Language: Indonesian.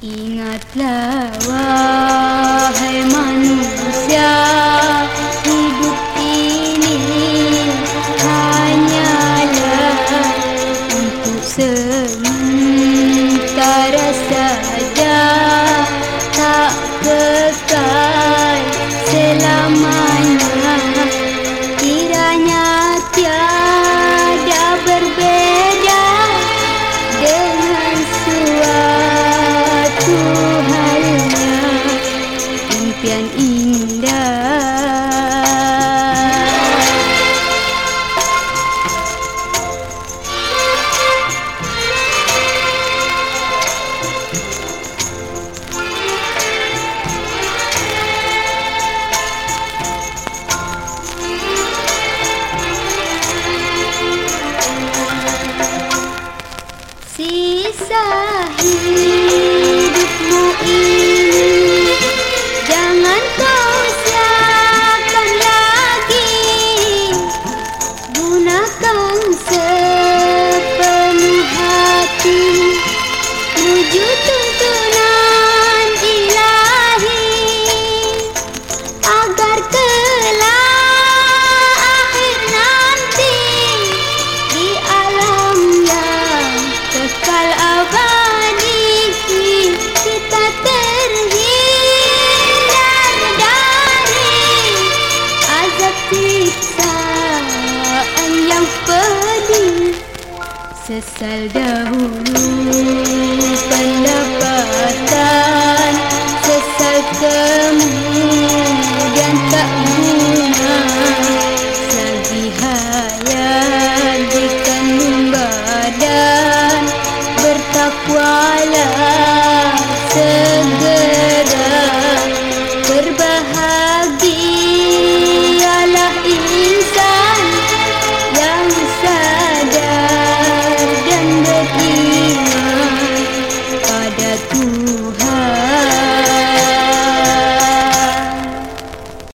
Ingatlah wahai dan indah. Sisa hidup YouTube. تسل داوود